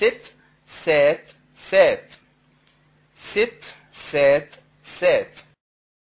sit, set, set. Sit, set, set.